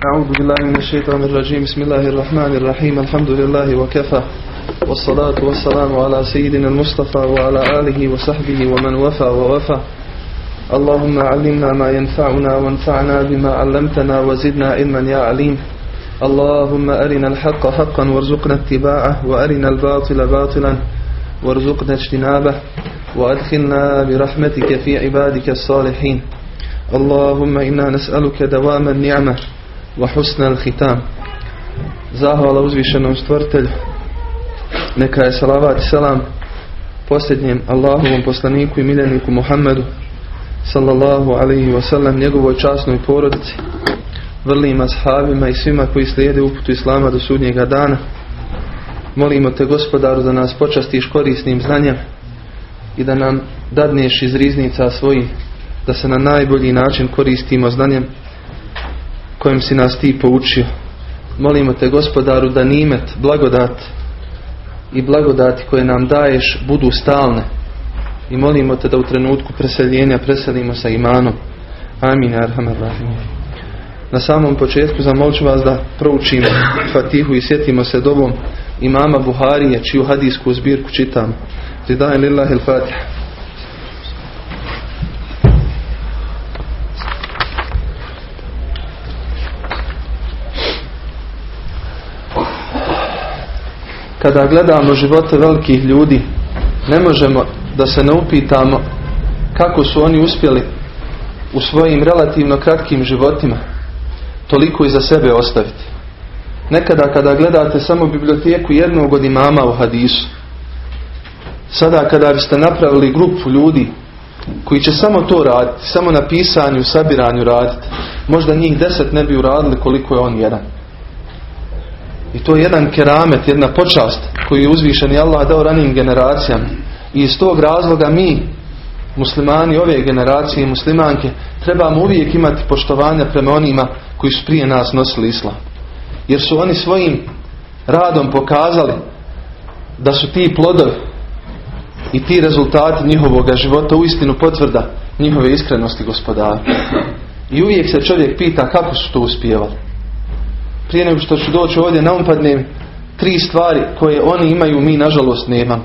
أعوذ بالله من الشيطان الرجيم. بسم الله الرحمن الرحيم. الحمد لله وكفى. والصلاة والسلام على سيدنا المصطفى وعلى آله وصحبه ومن وفى ووفى. اللهم علمنا ما ينفعنا وانفعنا بما علمتنا وزدنا علما يا عليم. اللهم أرنا الحق حقا وارزقنا اتباعه وأرنا الباطل باطلا وارزقنا اجتنابه وأدخلنا برحمتك في عبادك الصالحين. اللهم إنا نسألك دوام النعمة وحسن الختام Zahvala uzvišenom stvoritelju Neka je salavat i salam posljednjem Allahovom poslaniku i miljeniku Muhammedu sallallahu alaihi wasallam njegovoj časnoj porodici vrlima ashabima i svima koji slijede uputu Islama do sudnjega dana molimo te gospodaru da nas počastiš korisnim znanjem i da nam dadneš iz riznica svojih da se na najbolji način koristimo znanjem kojim si nas ti poučio. Molimo te gospodaru da nimet, blagodat i blagodati koje nam daješ budu stalne. I molimo te da u trenutku preseljenja preselimo sa imanom. Amin. Na samom početku zamolit ću vas da proučimo Fatihu i sjetimo se dobom imama Buharije čiju hadijsku zbirku čitamo. Zidajem lillahi il-Fatiha. Kada gledamo živote velikih ljudi ne možemo da se ne upitamo kako su oni uspjeli u svojim relativno kratkim životima toliko iza sebe ostaviti. Nekada kada gledate samo biblioteku jednog od imama u hadisu, sada kada biste napravili grupu ljudi koji će samo to raditi, samo na pisanju, sabiranju raditi, možda njih deset ne bi uradili koliko je on jedan. I to je jedan keramet, jedna počast koju je uzvišen i Allah dao ranijim generacijama. I iz tog razloga mi, muslimani ove generacije i muslimanke, trebamo uvijek imati poštovanja prema onima koji su prije nas nosili islam. Jer su oni svojim radom pokazali da su ti plodovi i ti rezultati njihovog života uistinu potvrda njihove iskrenosti gospodara. I uvijek se čovjek pita kako su to uspjevali prije nego što ću doći ovdje naumpadnem tri stvari koje oni imaju, mi nažalost nemamo.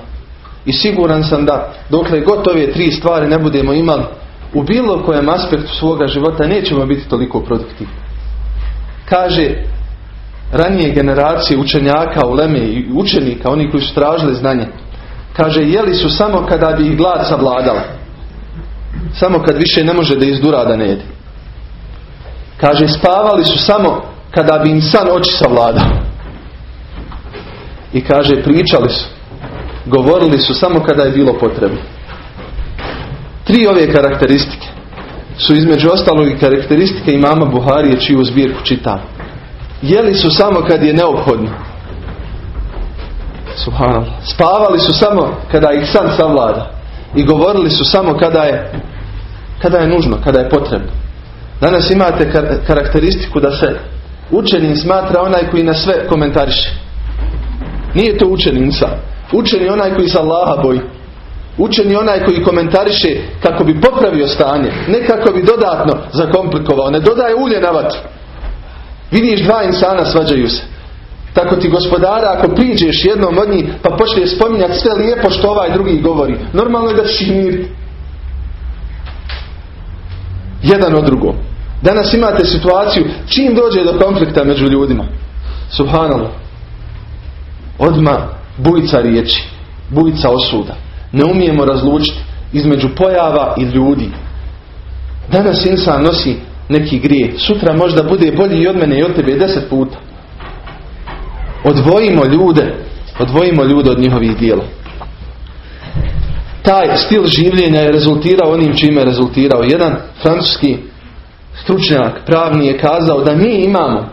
I siguran sam da dokle gotove tri stvari ne budemo imali u bilo kojem aspektu svoga života nećemo biti toliko produktivni. Kaže ranije generacije učenjaka, uleme i učenika, oni koji su tražili znanje, kaže jeli su samo kada bi ih glad savladala. Samo kad više ne može da izdura da ne jede. Kaže spavali su samo kada bi im san oči savladao. I kaže, pričali su, govorili su samo kada je bilo potrebno. Tri ove karakteristike su između ostalog i karakteristike imama Buharije čiju zbirku čita. Jeli su samo kad je neophodno. Subhanallah. Spavali su samo kada ih san savlada. I govorili su samo kada je kada je nužno, kada je potrebno. Danas imate karakteristiku da se Učenim smatra onaj koji na sve komentariše. Nije to učenica. Učen je onaj koji se Allaha boji. Je onaj koji komentariše kako bi popravio stanje. Ne kako bi dodatno zakomplikovao. Ne dodaje ulje na vatru. Vidiš dva insana svađaju se. Tako ti gospodara ako priđeš jednom od njih pa počne spominjati sve lijepo što ovaj drugi govori. Normalno je da ćeš. Jedan od drugom. Danas imate situaciju čim dođe do konflikta među ljudima. Subhanallah. Odma bujica riječi. Bujica osuda. Ne umijemo razlučiti između pojava i ljudi. Danas insan nosi neki grije. Sutra možda bude bolji i od mene i od tebe deset puta. Odvojimo ljude. Odvojimo ljude od njihovih dijela. Taj stil življenja je rezultirao onim čime je rezultirao. Jedan francuski stručnjak pravni je kazao da mi imamo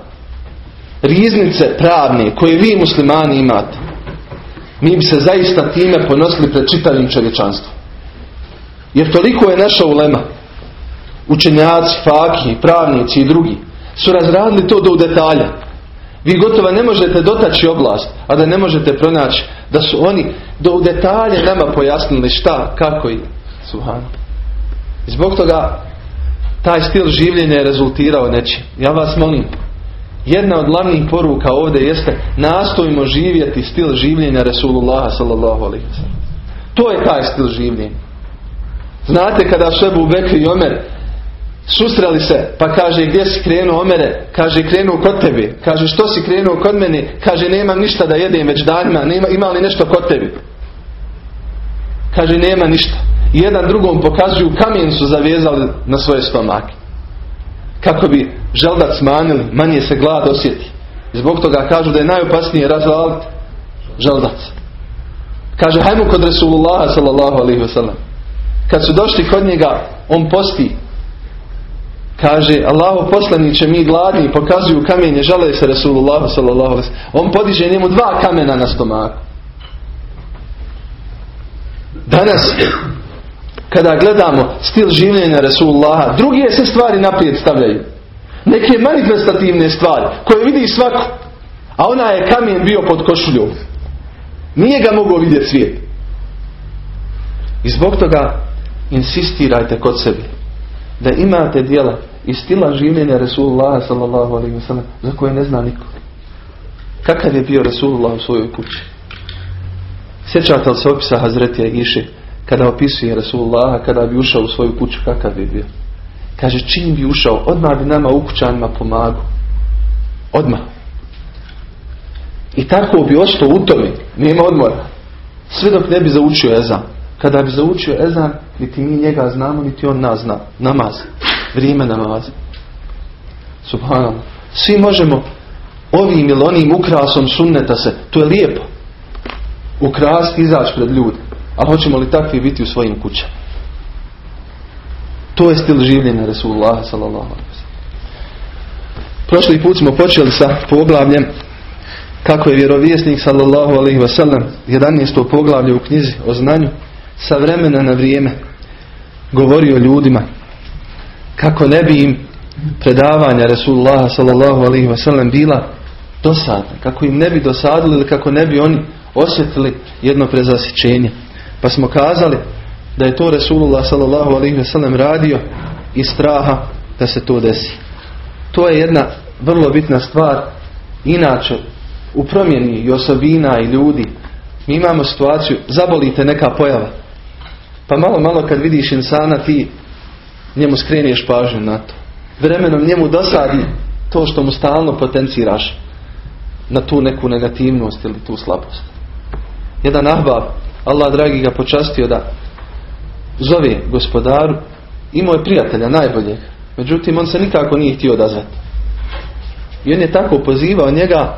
riznice pravne koje vi muslimani imate. Mi bi se zaista time ponosili pred čitavim čovječanstvom. Jer toliko je naša ulema, učenjaci, fakiji, pravnici i drugi, su razradili to do detalja. Vi gotovo ne možete dotaći oblast, a da ne možete pronaći da su oni do detalje nama pojasnili šta, kako i suhano. Zbog toga taj stil življenja je rezultirao nečim. Ja vas molim, Jedna od glavnih poruka ovdje jeste nastojimo živjeti stil življenja Resulullah sallallahu alaihi To je taj stil življenja. Znate kada su Ebu Bekri i Omer susreli se, pa kaže gdje si krenuo Omere, kaže krenuo kod tebe, kaže što si krenuo kod mene, kaže nemam ništa da jedem već danima, nema, ima li nešto kod tebi? Kaže nema ništa. I jedan drugom pokazuju kamen su zavezali na svoje stomake. Kako bi želdac smanjili, manje se glad osjeti. Zbog toga kažu da je najopasnije razvaliti želdac. Kaže hajmo kod Resulullah sallallahu alaihi wasallam. Kad su došli kod njega, on posti. Kaže, Allahu poslaniće mi gladni pokazuju kamenje, žale se Resulullah sallallahu alaihi On podiže njemu dva kamena na stomaku. Danas, kada gledamo stil življenja Resulullaha, druge se stvari naprijed stavljaju. Neke manifestativne stvari koje vidi svako. A ona je kamen bio pod košuljom. Nije ga mogao vidjeti svijet. I zbog toga insistirajte kod sebi da imate dijela i stila življenja Resulullah sallallahu alaihi wasallam za koje ne zna niko. Kakav je bio Resulullah u svojoj kući? Sjećate li se opisa Hazretija Iše kada opisuje Resulullah kada bi ušao u svoju kuću kakav bi bio? Kaže čim bi ušao odmah bi nama ukućanima pomagu. Odmah. I tako bi ostao u tome. Nema odmora. Sve dok ne bi zaučio ezan. Kada bi zaučio ezan, niti mi njega znamo, niti on nas zna. Namaz. Vrijeme namaza. Subhanallah. Svi možemo ovim ili onim ukrasom sunneta se. To je lijepo. Ukrasti izaći pred ljudi. Ali hoćemo li takvi biti u svojim kućama? To je stil življenja Resulullah sallallahu Prošli put smo počeli sa poglavljem kako je vjerovjesnik sallallahu alaihi wasallam 11. poglavlje u knjizi o znanju sa vremena na vrijeme govorio ljudima kako ne bi im predavanja Resulullah sallallahu alaihi wasallam bila dosadna, kako im ne bi dosadili ili kako ne bi oni osjetili jedno prezasićenje. Pa smo kazali da je to Resulullah sallallahu alaihi wasallam radio iz straha da se to desi. To je jedna vrlo bitna stvar. Inače, u promjeni i osobina i ljudi, mi imamo situaciju, zabolite neka pojava. Pa malo, malo kad vidiš insana ti njemu skreniješ pažnju na to. Vremenom njemu dosadi to što mu stalno potenciraš na tu neku negativnost ili tu slabost. Jedan ahbab, Allah dragi ga počastio da zove gospodaru, imao je prijatelja najboljeg. Međutim, on se nikako nije htio odazvati. I on je tako pozivao njega,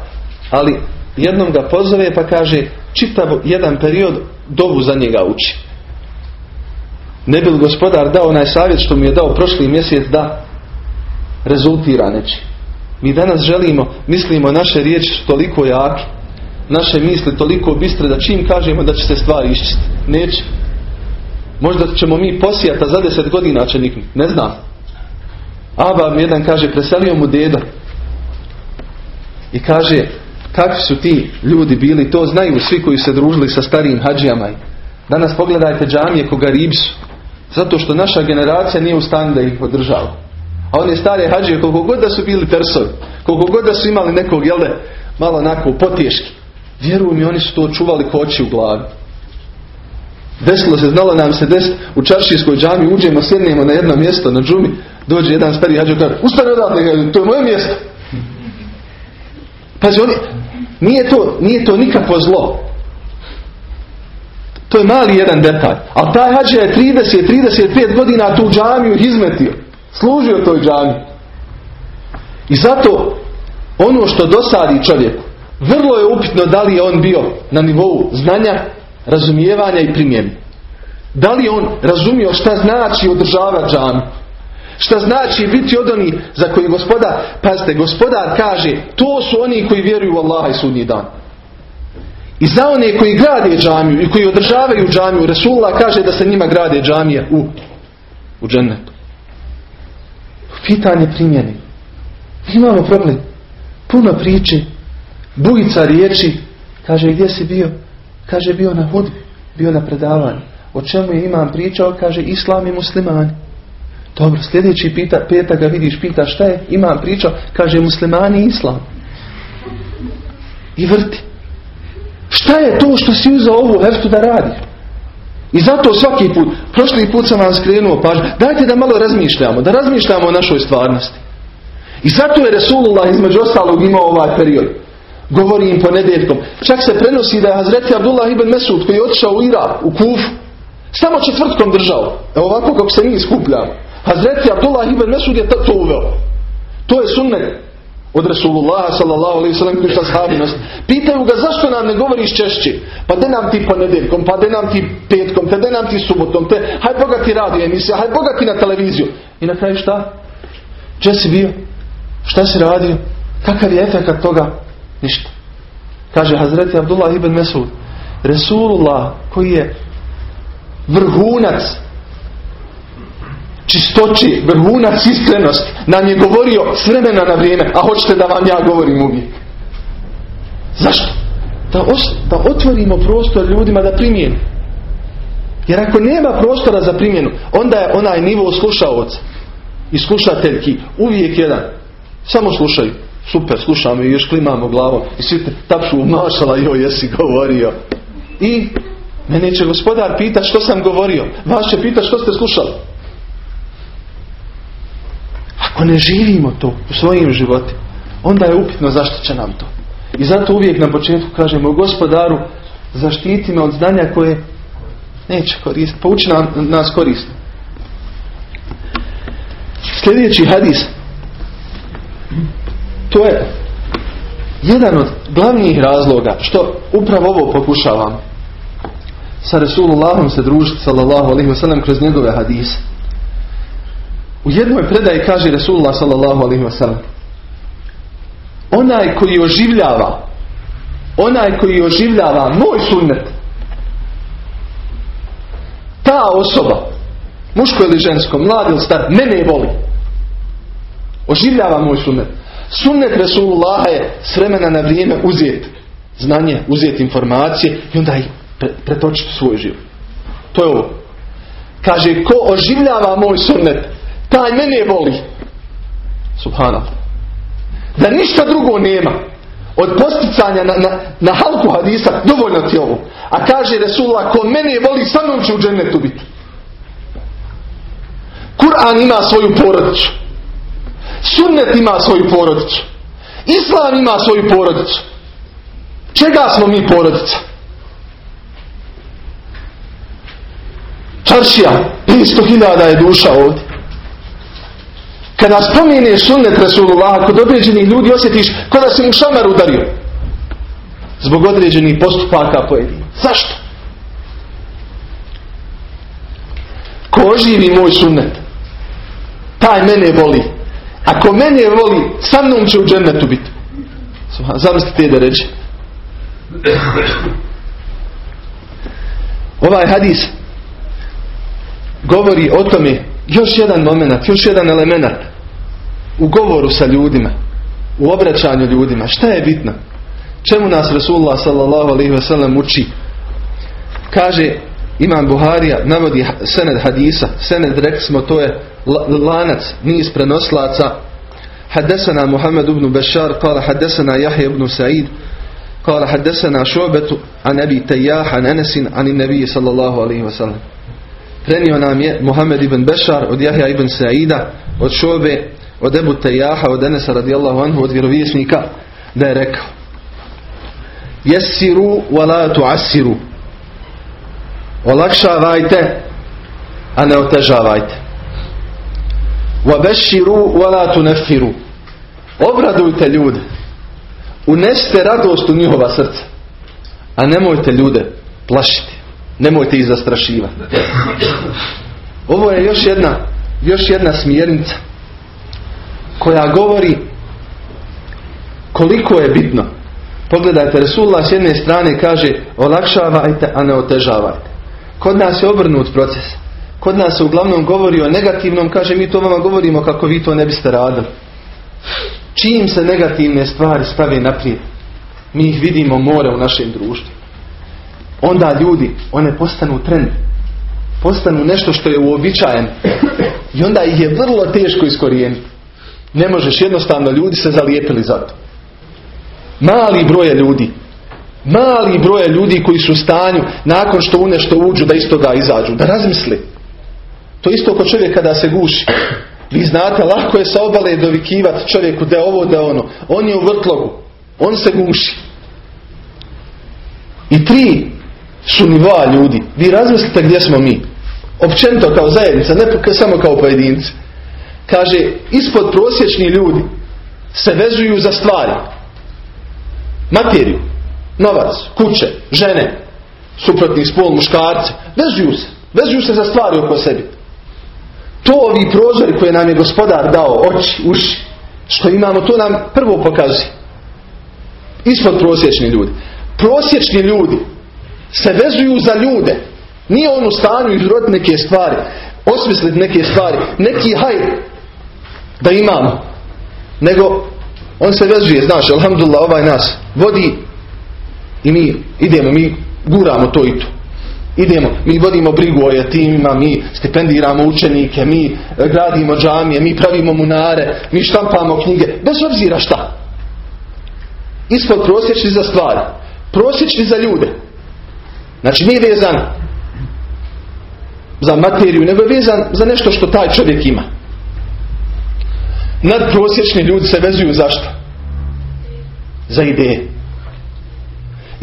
ali jednom ga pozove pa kaže čitav jedan period dobu za njega uči. Ne bi gospodar dao onaj savjet što mu je dao prošli mjesec da rezultira neći. Mi danas želimo, mislimo naše riječi toliko jake, naše misli toliko bistre da čim kažemo da će se stvari iščistiti. Neće. Možda ćemo mi posijati, za deset godina će niknuti. Ne znam. Aba mi jedan kaže, preselio mu dedo. I kaže, kakvi su ti ljudi bili, to znaju svi koji se družili sa starijim hađijama. Danas pogledajte džamije koga ribsu. Zato što naša generacija nije u stanju da ih održava. A one stare hađije, koliko god da su bili persovi, koliko god da su imali nekog, jel malo onako potješki. Vjeruju mi, oni su to čuvali koći u glavi. Desilo se, znalo nam se des u čaršijskoj džami, uđemo, sjednemo na jedno mjesto, na džumi, dođe jedan stari hađo kaže, ustane odatle, to je moje mjesto. Pazi, oni, nije to, nije to nikakvo zlo. To je mali jedan detalj. Ali taj hađa je 30-35 godina tu džamiju izmetio. Služio toj džami. I zato ono što dosadi čovjeku, vrlo je upitno da li je on bio na nivou znanja, razumijevanja i primjeni. Da li on razumio šta znači održavati džami? Šta znači biti od onih za koji gospodar, pazite, gospodar kaže, to su oni koji vjeruju u Allaha i sudnji dan. I za one koji grade džamiju i koji održavaju džamiju, Resulullah kaže da se njima grade džamije u, u džennetu. Pitanje primjeni. Imamo problem. Puno priče, bujica riječi, kaže gdje si bio? Kaže bio na hudbi, bio na predavanju. O čemu je imam pričao? Kaže islam i muslimani. Dobro, sljedeći pita, peta ga vidiš, pita šta je, imam priča, kaže muslimani i islam. I vrti. Šta je to što si uzao ovu heftu da radiš? I zato svaki put, prošli put sam vam skrenuo pažnju, dajte da malo razmišljamo, da razmišljamo o našoj stvarnosti. I zato je Resulullah između ostalog imao ovaj period. Govori im ponedjeljkom. Čak se prenosi da je Hazreti Abdullah ibn Mesud koji je otišao u Irak, u Kufu, samo četvrtkom držao. Evo ovako kako se mi skupljamo. Hazreti Abdullah ibn Mesud je to uveo. To je sunnet od Rasulullah sallallahu alaihi sallam sahabinost. Pitaju ga zašto nam ne govoriš češće? Pa de nam ti ponedjeljkom, pa de nam ti petkom, te de nam ti subotom, te haj Boga ti radio emisija, haj Boga ti na televiziju. I na kraju šta? Če si bio? Šta si radio? Kakav je efekt toga? Ništa. Kaže Hazreti Abdullah ibn Mesud. Resulullah koji je vrhunac čistoći, vrhunac iskrenosti nam je govorio s vremena na vrijeme, a hoćete da vam ja govorim uvijek. Zašto? Da, da otvorimo prostor ljudima da primijenu. Jer ako nema prostora za primjenu, onda je onaj nivo slušaoca i slušateljki uvijek jedan. Samo slušaju. Super, slušamo i još klimamo glavom. I svi te tapšu mašala, joj, jesi govorio. I mene će gospodar pita što sam govorio. Vas će pita što ste slušali. Ako ne živimo to u svojim životima, onda je upitno zašto će nam to. I zato uvijek na početku kažemo gospodaru, zaštiti me od znanja koje neće koristiti. Pouči nam, nas koristiti. Sljedeći hadis. To je jedan od glavnih razloga što upravo ovo pokušavam sa Resulullahom se družiti sallallahu alaihi wasallam kroz njegove hadise. U jednoj predaji kaže Resulullah sallallahu alaihi wasallam onaj koji oživljava onaj koji oživljava moj sunnet ta osoba muško ili žensko, mlad ili star mene voli oživljava moj sunnet sunnet Resulullaha je s vremena na vrijeme uzeti znanje, uzeti informacije i onda ih pretočiti svoj život to je ovo kaže ko oživljava moj sunnet taj mene voli. Subhanallah. Da ništa drugo nema od posticanja na, na, na halku hadisa, dovoljno ti ovo. A kaže Resulullah, ko mene voli, sa mnom će u džennetu biti. Kur'an ima svoju porodicu. Sunnet ima svoju porodicu. Islam ima svoju porodicu. Čega smo mi porodica? Čaršija, 500.000 je duša ovdje. Kada spominješ sunnet Rasulullah, kod određenih ljudi osjetiš kao da si mu šamar udario. Zbog određenih postupaka pojedini. Zašto? Ko oživi moj sunnet, taj mene voli. Ako mene voli, sa mnom će u džennetu biti. Zamislite da reći. Ovaj hadis govori o tome još jedan moment, još jedan element u govoru sa ljudima, u obraćanju ljudima. Šta je bitno? Čemu nas Rasulullah sallallahu uči? Kaže imam Buharija navodi sened hadisa. Sened, rekli smo, to je lanac, niz prenoslaca. Hadesana Muhammed ibn Bešar, kala hadesana Jahe ibn Said, kala hadesana Šobetu, a nebi Tejah, an Enesin, ani nebi sallallahu alaihi wasallam. Prenio nam je Muhammed ibn Bešar od Jahja ibn Saida, od Šobe, od Ebu Tejaha, od Enesa radijallahu anhu, od vjerovijesnika, da je rekao Jesiru wala tu'assiru Olakšavajte a ne otežavajte Wa wa la tunefiru Obradujte ljude Uneste radost u njihova srca a nemojte ljude plašiti Nemojte ih zastrašivati. Ovo je još jedna, još jedna smjernica koja govori koliko je bitno. Pogledajte, Resulullah s jedne strane kaže olakšavajte, a ne otežavajte. Kod nas je obrnut proces. Kod nas se uglavnom govori o negativnom, kaže mi to vama govorimo kako vi to ne biste radili. Čim se negativne stvari stave naprijed, mi ih vidimo more u našem društvu onda ljudi, one postanu trend. postanu nešto što je uobičajen i onda ih je vrlo teško iskorijeniti. Ne možeš jednostavno, ljudi se zalijepili za to. Mali broj ljudi. Mali broj ljudi koji su u stanju nakon što u nešto uđu da istoga izađu. Da razmisli. To isto kod čovjeka kada se guši. Vi znate, lako je sa obale dovikivati čovjeku da ovo, da ono. On je u vrtlogu. On se guši. I tri su nivoa ljudi. Vi razmislite gdje smo mi. Općenito kao zajednica, ne samo kao pojedinci. Kaže, ispod prosječni ljudi se vezuju za stvari. Materiju, novac, kuće, žene, suprotni spol, muškarce. Vezuju se. Vezuju se za stvari oko sebi. To ovi prozori koje nam je gospodar dao, oči, uši, što imamo, to nam prvo pokazuje. Ispod prosječni ljudi. Prosječni ljudi se vezuju za ljude. Nije on u stanju izroditi neke stvari, osmisliti neke stvari, neki haj da imamo. Nego on se vezuje, znaš, alhamdulillah, ovaj nas vodi i mi idemo, mi guramo to i to. Idemo, mi vodimo brigu o jatimima, mi stipendiramo učenike, mi gradimo džamije, mi pravimo munare, mi štampamo knjige, bez obzira šta. Ispod prosječni za stvari, prosječni za ljude. Znači nije vezan za materiju, nego je vezan za nešto što taj čovjek ima. Nadprosječni ljudi se vezuju za što? Za ideje.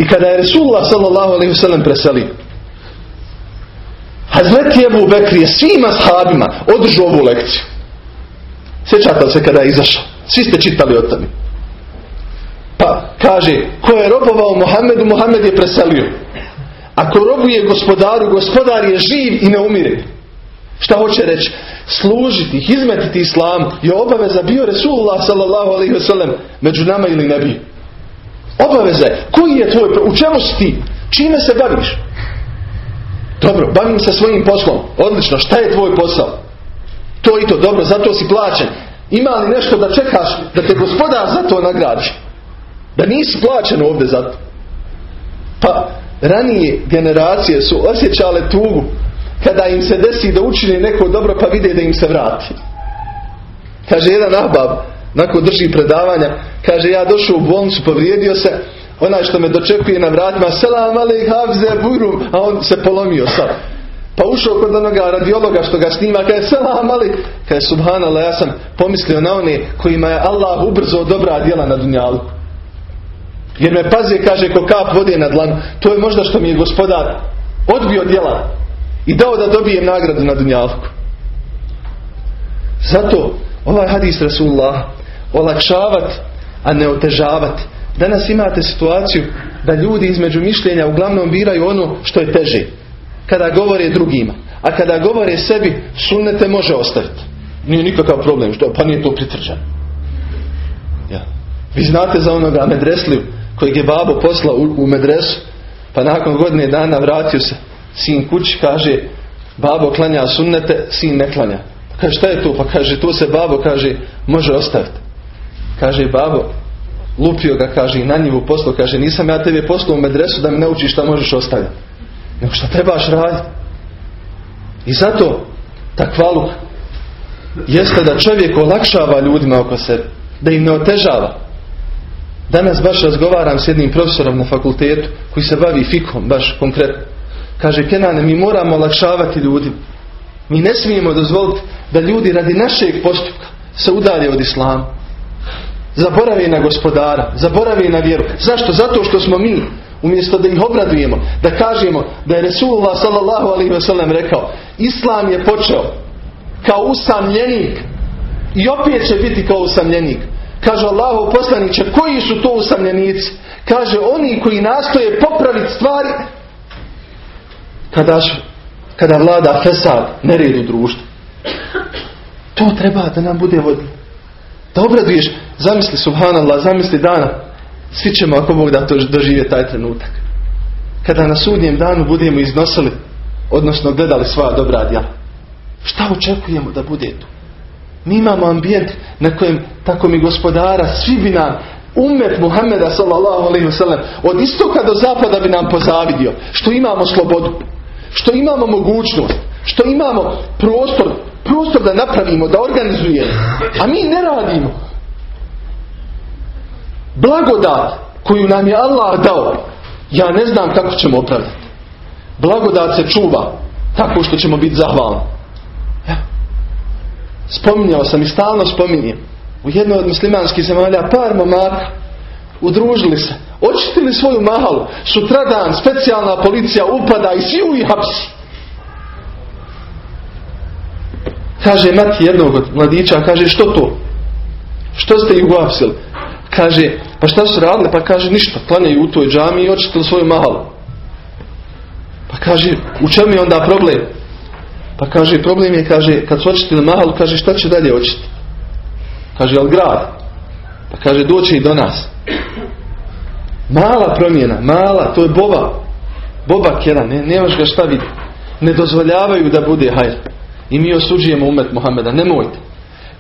I kada je Resulullah sallallahu alaihi wasallam preselio, Hazreti Ebu Bekri je svima sahabima održao ovu lekciju. Sjećate se kada je izašao? Svi ste čitali o tome. Pa kaže, ko je robovao Mohamedu, Mohamed je preselio. Ako robuje gospodaru, gospodar je živ i ne umire. Šta hoće reći? Služiti, izmetiti islam je obaveza bio Resulullah sallallahu alaihi wasallam među nama ili ne bi. Obaveza. Koji je tvoj, u čemu si ti? Čime se baviš? Dobro, bavim se svojim poslom. Odlično, šta je tvoj posao? To i to, dobro, zato si plaćen. Ima li nešto da čekaš da te gospodar za to nagradi? Da nisi plaćen ovdje za to. Pa ranije generacije su osjećale tugu kada im se desi da učini neko dobro pa vide da im se vrati. Kaže jedan ahbab, nakon drži predavanja, kaže ja došao u bolnicu, povrijedio se, onaj što me dočekuje na vratima, selam ali havze burum, a on se polomio sad. Pa ušao kod onoga radiologa što ga snima, kaže selam ali, kaže subhanallah, ja sam pomislio na one kojima je Allah ubrzo dobra djela na dunjalu. Jer me pazi, kaže, ko kap vode na dlanu. To je možda što mi je gospodar odbio djela i dao da dobijem nagradu na dunjalku. Zato ovaj hadis Rasulullah olakšavat, a ne otežavat. Danas imate situaciju da ljudi između mišljenja uglavnom biraju ono što je teže. Kada govore drugima. A kada govore sebi, sunnete može ostaviti. Nije nikakav problem, što, pa nije to pritržano. Ja. Vi znate za onoga medresliju kojeg je babo poslao u, medresu, pa nakon godine dana vratio se sin kući, kaže babo klanja sunnete, sin ne klanja. Pa kaže šta je to? Pa kaže tu se babo kaže može ostaviti. Kaže babo lupio ga kaže i na njivu poslao kaže nisam ja tebe poslao u medresu da mi naučiš šta možeš ostaviti. Nego šta trebaš raditi. I zato takvaluk jeste da čovjek olakšava ljudima oko sebe. Da im ne otežava. Danas baš razgovaram s jednim profesorom na fakultetu koji se bavi fikom, baš konkretno. Kaže, Kenane, mi moramo olakšavati ljudi. Mi ne smijemo dozvoliti da ljudi radi našeg postupka se udalje od islama. Zaboravi na gospodara, zaboravi na vjeru. Zašto? Zato što smo mi, umjesto da ih obradujemo, da kažemo da je Resulullah sallallahu alaihi wasallam rekao, Islam je počeo kao usamljenik i opet će biti kao usamljenik. Kaže Allahu poslaniće, koji su to usamljenici? Kaže, oni koji nastoje popraviti stvari kada, kada vlada fesad, nered u društvu. To treba da nam bude vodno. Da obraduješ, zamisli subhanallah, zamisli dana. Svi ćemo ako Bog da to dožive taj trenutak. Kada na sudnjem danu budemo iznosili, odnosno gledali svoja dobra djela. Šta očekujemo da bude tu? Mi imamo ambijent na kojem, tako mi gospodara, svi bi nam, umet Muhammeda sallallahu alaihi wasallam, od istoka do zapada bi nam pozavidio. Što imamo slobodu. Što imamo mogućnost. Što imamo prostor, prostor da napravimo, da organizujemo. A mi ne radimo. Blagodat koju nam je Allah dao, ja ne znam kako ćemo opravdati. Blagodat se čuva tako što ćemo biti zahvalni. Ja. Spominjao sam i stalno spominjem. U jednoj od muslimanskih zemalja par momaka udružili se, očistili svoju mahalu, sutradan specijalna policija upada i svi ih hapsi. Kaže mati jednog od mladića, kaže što to? Što ste ih uhapsili? Kaže, pa šta su radili? Pa kaže ništa, klanjaju u toj džami i očistili svoju mahalu. Pa kaže, u čemu je onda problem? Pa kaže, problem je, kaže, kad su očistili mahalu, kaže, šta će dalje očistiti? Kaže, jel grad? Pa kaže, doći i do nas. Mala promjena, mala, to je boba. Bobak jedan, ne, nemaš ga šta vidjeti. Ne dozvoljavaju da bude hajr. I mi osuđujemo umet Muhameda. Nemojte.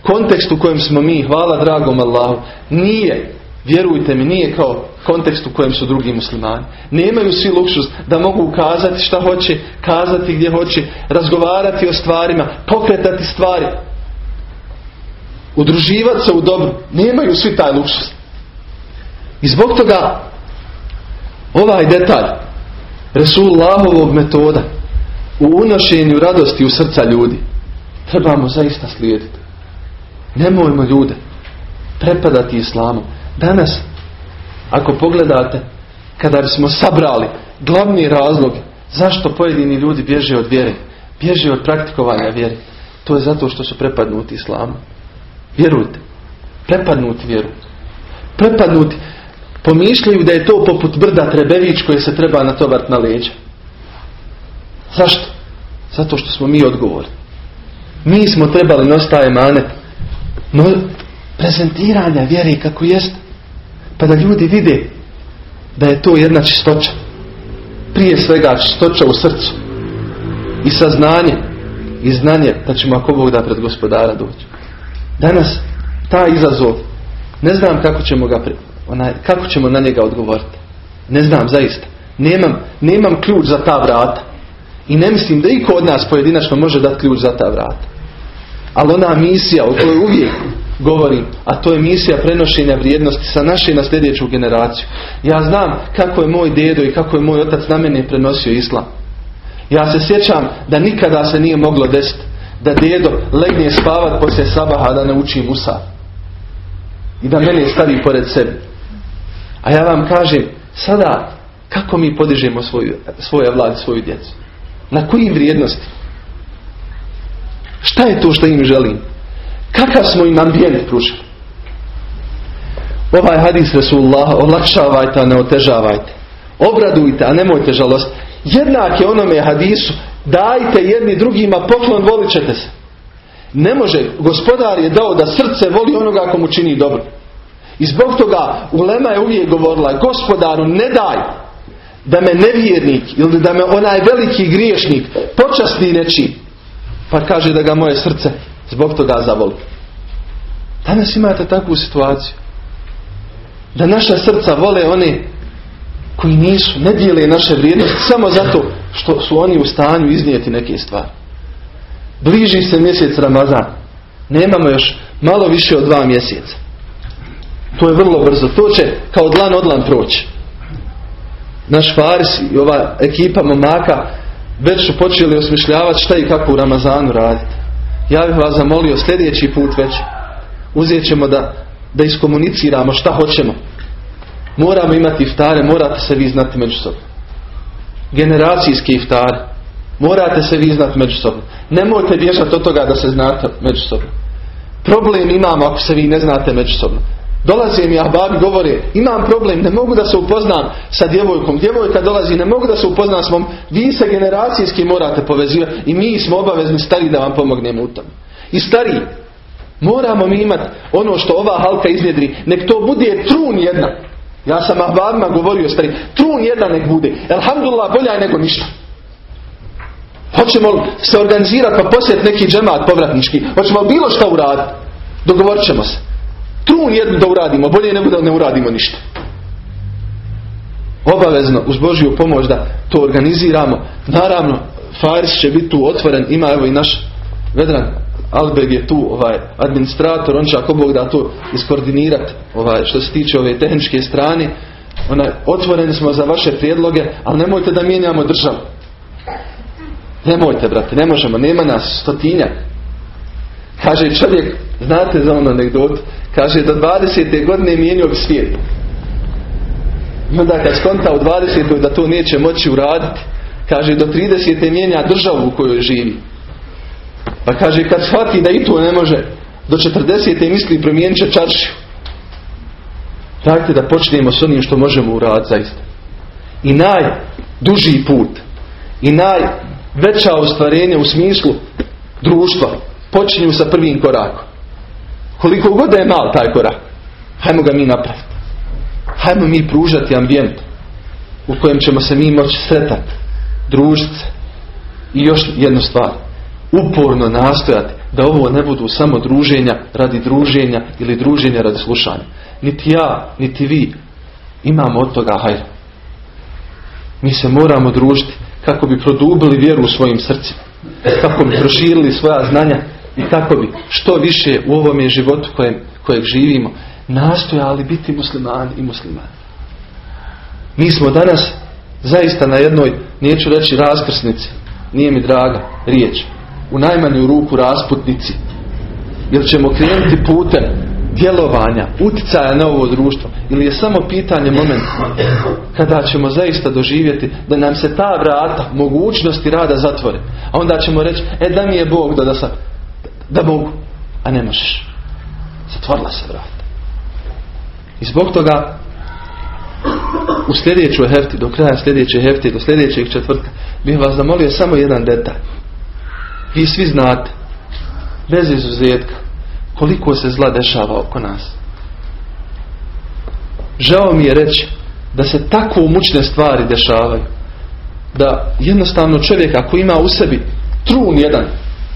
Kontekst u kojem smo mi, hvala dragom Allahu, nije, vjerujte mi, nije kao kontekst u kojem su drugi muslimani. Nemaju svi luksus da mogu kazati šta hoće, kazati gdje hoće, razgovarati o stvarima, pokretati stvari. Udruživati se u dobru. Nemaju svi taj luksus. I zbog toga ovaj detalj Resulullahovog metoda u unošenju radosti u srca ljudi trebamo zaista slijediti. Nemojmo ljude prepadati islamu. Danas, ako pogledate, kada bismo sabrali glavni razlog zašto pojedini ljudi bježe od vjere, bježe od praktikovanja vjere, to je zato što su prepadnuti islamu. Vjerujte. Prepadnuti vjeru. Prepadnuti. Pomišljaju da je to poput brda Trebević koje se treba natovati na leđa. Zašto? Zato što smo mi odgovorni. Mi smo trebali nositi taj manet. No, prezentiranja vjere kako jest. Pa da ljudi vide da je to jedna čistoća. Prije svega čistoća u srcu. I saznanje. I znanje da ćemo ako Bog da pred gospodara doći. Danas taj izazov ne znam kako ćemo ga onaj, kako ćemo na njega odgovoriti. Ne znam zaista. Nemam, nemam ključ za ta vrata. I ne mislim da iko od nas pojedinačno može dati ključ za ta vrata. Ali ona misija o kojoj uvijek govorim, a to je misija prenošenja vrijednosti sa naše na sljedeću generaciju. Ja znam kako je moj dedo i kako je moj otac na mene prenosio islam. Ja se sjećam da nikada se nije moglo desiti da dedo legne spavat poslije sabaha da ne uči Musa. I da mene stavi pored sebe. A ja vam kažem, sada kako mi podižemo svoju, svoje vlade, svoju djecu? Na kojim vrijednosti? Šta je to što im želim? Kakav smo im ambijent pružili? Ovaj hadis Resulullah, olakšavajte, a ne otežavajte. Obradujte, a nemojte žalost. Jednak je onome hadisu, dajte jedni drugima poklon, volit ćete se. Ne može, gospodar je dao da srce voli onoga komu čini dobro. I zbog toga Ulema je uvijek govorila, gospodaru ne daj da me nevjernik ili da me onaj veliki griješnik počasni neči. Pa kaže da ga moje srce zbog toga zavoli. Danas imate takvu situaciju. Da naša srca vole one koji nisu, ne dijele naše vrijednosti samo zato što su oni u stanju iznijeti neke stvari. Bliži se mjesec Ramazan. Nemamo još malo više od dva mjeseca. To je vrlo brzo. To će kao dlan odlan proći. Naš Faris i ova ekipa momaka već su počeli osmišljavati šta i kako u Ramazanu raditi. Ja bih vas zamolio sljedeći put već uzet ćemo da, da iskomuniciramo šta hoćemo. Moramo imati iftare, morate se vi znati međusobno. Generacijski iftare. Morate se vi znati međusobno. Nemojte bježati od toga da se znate međusobno. Problem imamo ako se vi ne znate međusobno. Dolaze mi ahbabi govore, imam problem, ne mogu da se upoznam sa djevojkom. Djevojka dolazi, ne mogu da se upoznam s mom. Vi se generacijski morate povezivati i mi smo obavezni stari da vam pomognemo u tom. I stari, moramo mi imati ono što ova halka iznjedri. Nek to bude trun jedna. Ja sam ahbabima govorio stari, trun jedna nek bude. Elhamdulillah, bolja je nego ništa. Hoćemo se organizirati pa posjet neki džemat povratnički. Hoćemo bilo što uraditi. Dogovorit ćemo se trun jednu da uradimo, bolje nego da ne uradimo ništa. Obavezno uz Božju pomoć da to organiziramo. Naravno, Faris će biti tu otvoren, ima evo i naš Vedran Albeg je tu ovaj administrator, on će ako Bog da to iskoordinirati ovaj, što se tiče ove tehničke strane. Onaj, otvoreni smo za vaše prijedloge, ali nemojte da mijenjamo državu. Nemojte, brate, ne možemo, nema nas stotinja. Kaže čovjek, znate za ono anegdotu, kaže do 20. godine mijenio bi svijet. I onda kad skonta u 20. da to neće moći uraditi, kaže do 30. mijenja državu u kojoj živi. Pa kaže kad shvati da i to ne može, do 40. misli promijenit će čaršiju. Dajte da počnemo s onim što možemo uraditi zaista. I najduži put i najveća ostvarenja u smislu društva počinju sa prvim korakom. Koliko god je mal taj korak, hajmo ga mi napraviti. Hajmo mi pružati ambijent u kojem ćemo se mi moći sretati, družiti. I još jednu stvar, uporno nastojati da ovo ne budu samo druženja radi druženja ili druženja radi slušanja. Niti ja, niti vi imamo od toga hajde. Mi se moramo družiti kako bi produbili vjeru u svojim srcima. Kako bi proširili svoja znanja i kako bi što više u ovome životu kojem, kojeg živimo nastojali biti muslimani i muslimani. Mi smo danas zaista na jednoj, neću reći raskrsnici, nije mi draga riječ, u najmanju ruku rasputnici. Jer ćemo krenuti putem djelovanja, utjecaja na ovo društvo. Ili je samo pitanje momenta kada ćemo zaista doživjeti da nam se ta vrata mogućnosti rada zatvore. A onda ćemo reći, e da mi je Bog da, da, sam, da mogu. A ne možeš. Zatvorila se vrata. I zbog toga u sljedećoj hefti, do kraja sljedeće hefti, do sljedećeg četvrtka, bih vas zamolio samo jedan detalj. Vi svi znate, bez izuzetka, koliko se zla dešava oko nas. Žao mi je reći da se tako mučne stvari dešavaju. Da jednostavno čovjek ako ima u sebi trun jedan,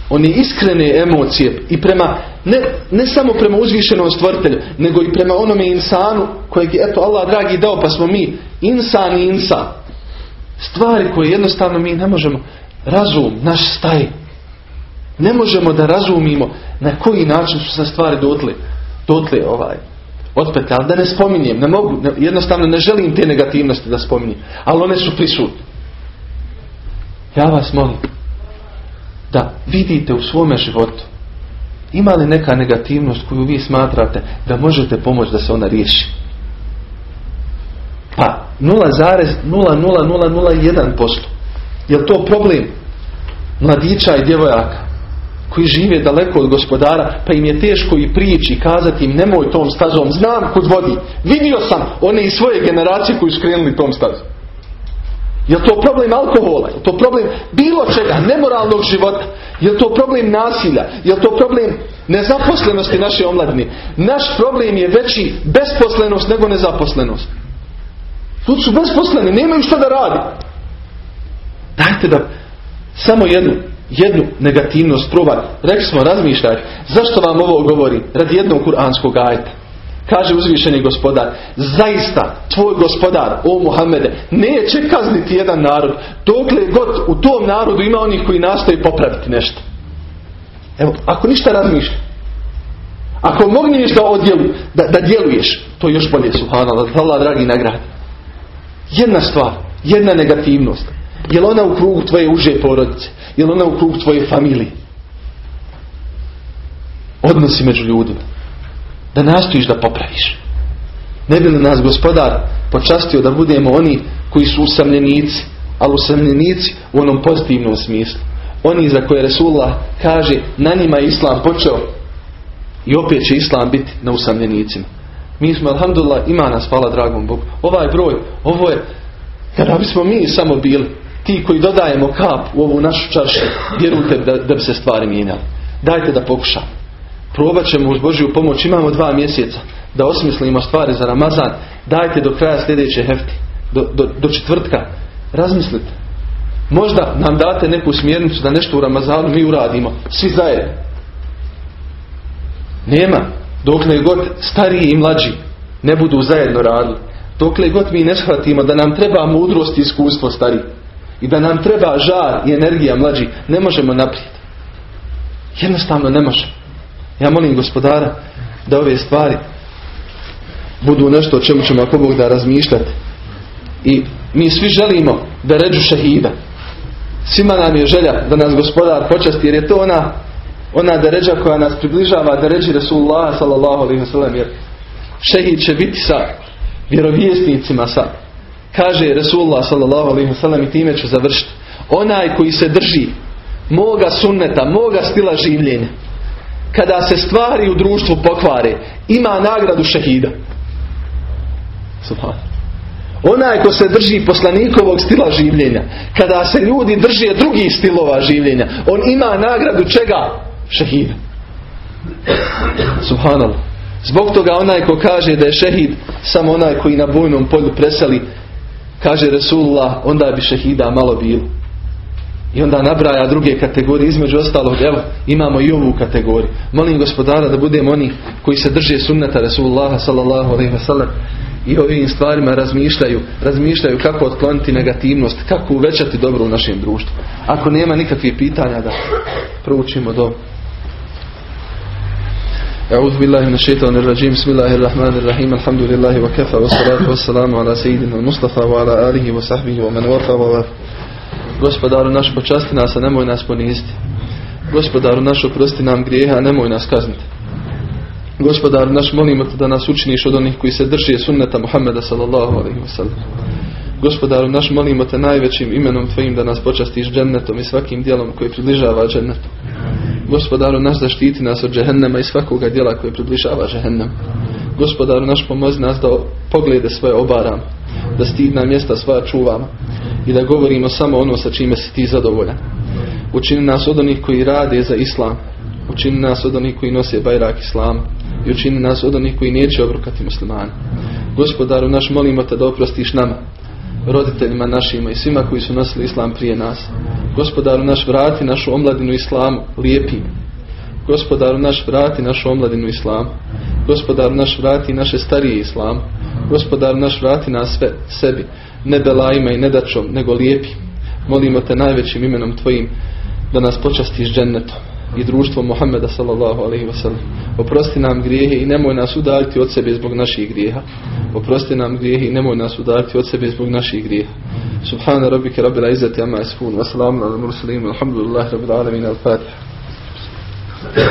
one iskrene emocije i prema, ne, ne samo prema uzvišenom stvoritelju, nego i prema onome insanu kojeg je, eto, Allah dragi dao, pa smo mi insan i insan. Stvari koje jednostavno mi ne možemo, razum, naš staj, ne možemo da razumimo na koji način su se stvari dotle, dotle ovaj, otpete, ali da ne spominjem, ne mogu, jednostavno ne želim te negativnosti da spominjem, ali one su prisutne. Ja vas molim da vidite u svome životu ima li neka negativnost koju vi smatrate da možete pomoći da se ona riješi. Pa 0,00001%. Je to problem mladića i djevojaka koji žive daleko od gospodara, pa im je teško i prići i kazati im nemoj tom stazom, znam kud vodi. Vidio sam one iz svoje generacije koji su krenuli tom stazom. Je to problem alkohola? Je to problem bilo čega, nemoralnog života? Je to problem nasilja? Je to problem nezaposlenosti naše omladine? Naš problem je veći besposlenost nego nezaposlenost. Ljudi su besposleni, nemaju što da radi. Dajte da samo jednu jednu negativnost probati. Rekli smo, razmišljajte, zašto vam ovo govori? Radi jednog kuranskog ajta. Kaže uzvišeni gospodar, zaista tvoj gospodar, o Muhammede, neće kazniti jedan narod, dokle god u tom narodu ima onih koji nastoji popraviti nešto. Evo, ako ništa razmišlja, ako mogneš da odjelu, da, da djeluješ, to još bolje, subhanallah, Allah dragi nagrad. Jedna stvar, jedna negativnost. Je ona u krugu tvoje uže porodice? Je ona u krugu tvoje familije? Odnosi među ljudima. Da nastojiš da popraviš. Ne bi li nas gospodar počastio da budemo oni koji su usamljenici, ali usamljenici u onom pozitivnom smislu. Oni za koje Resulullah kaže na njima Islam počeo i opet će Islam biti na usamljenicima. Mi smo, alhamdulillah, ima nas, hvala dragom Bogu. Ovaj broj, ovo je, kada bismo mi samo bili, ti koji dodajemo kap u ovu našu čaršu, vjerujte da, da bi se stvari mijenjali. Dajte da pokušamo. Probat ćemo uz Božju pomoć, imamo dva mjeseca da osmislimo stvari za Ramazan. Dajte do kraja sljedeće hefti, do, do, do četvrtka. Razmislite. Možda nam date neku smjernicu da nešto u Ramazanu mi uradimo. Svi zajedno. Nema. Dokle god stariji i mlađi ne budu zajedno radili. Dokle god mi ne shvatimo da nam treba mudrost i iskustvo stariji i da nam treba žar i energija mlađi, ne možemo naprijed. Jednostavno ne možemo. Ja molim gospodara da ove stvari budu nešto o čemu ćemo ako Bog da razmišljati. I mi svi želimo da ređu šehida. Svima nam je želja da nas gospodar počasti jer je to ona ona deređa koja nas približava da ređi Rasulullah sallallahu alaihi wa jer šehid će biti sa vjerovjesnicima sa kaže Rasulullah sallallahu alaihi wa i time ću završiti onaj koji se drži moga sunneta, moga stila življenja kada se stvari u društvu pokvare ima nagradu šehida Onaj ko se drži poslanikovog stila življenja, kada se ljudi drže drugih stilova življenja, on ima nagradu čega? Šehida. Subhanallah. Zbog toga onaj ko kaže da je šehid samo onaj koji na bojnom polju preseli, kaže Resulullah, onda bi šehida malo bilo. I onda nabraja druge kategorije, između ostalog, evo, imamo i ovu kategoriju. Molim gospodara da budemo oni koji se drže sunnata Resulullah sallallahu alaihi wa sallam i ovim stvarima razmišljaju, razmišljaju kako otkloniti negativnost, kako uvećati dobro u našem društvu. Ako nema nikakvih pitanja da proučimo do أعوذ بالله من الشيطان الرجيم بسم الله الرحمن الرحيم الحمد لله وكفى والصلاة والسلام على سيدنا المصطفى وعلى آله وصحبه ومن وفى ووفى Gospodaru naš počasti nas, a nemoj nas poniziti. Gospodaru naš oprosti nam grijeha, a nemoj nas kazniti. Gospodar naš molimo te da nas učiniš od onih koji se drže sunneta Muhammeda sallallahu alaihi wa sallam. Gospodaru naš molimo te najvećim imenom tvojim da nas počastiš džennetom i svakim dijelom koji približava džennetu. Gospodaru naš zaštiti nas od džehennema i svakoga dijela koji približava džehennem. Gospodaru naš pomozi nas da poglede svoje obaram, da stidna mjesta svoja čuvamo i da govorimo samo ono sa čime si ti zadovoljan. Učini nas od onih koji rade za islam, učini nas od onih koji nose bajrak islama i učini nas od onih koji neće obrukati muslimani. Gospodaru naš molimo te da oprostiš nama, roditeljima našima i svima koji su nosili islam prije nas. Gospodaru naš vrati našu omladinu islamu lijepim. Gospodaru naš vrati našu omladinu islamu. Gospodaru naš vrati naše starije islam. Gospodaru naš vrati nas sve sebi. Ne belajima i ne dačom, nego lijepim. Molimo te najvećim imenom tvojim da nas počastiš džennetom i društvo Muhammeda sallallahu alaihi wasallam. Oprosti nam grijehe i nemoj nas udaljiti od sebe zbog naših grijeha. Oprosti nam grijehe i nemoj nas udaljiti od sebe zbog naših grijeha. Subhana rabbika rabbil izzati amma yasifun wa salamun ala mursalin walhamdulillahi rabbil alamin al-fatiha.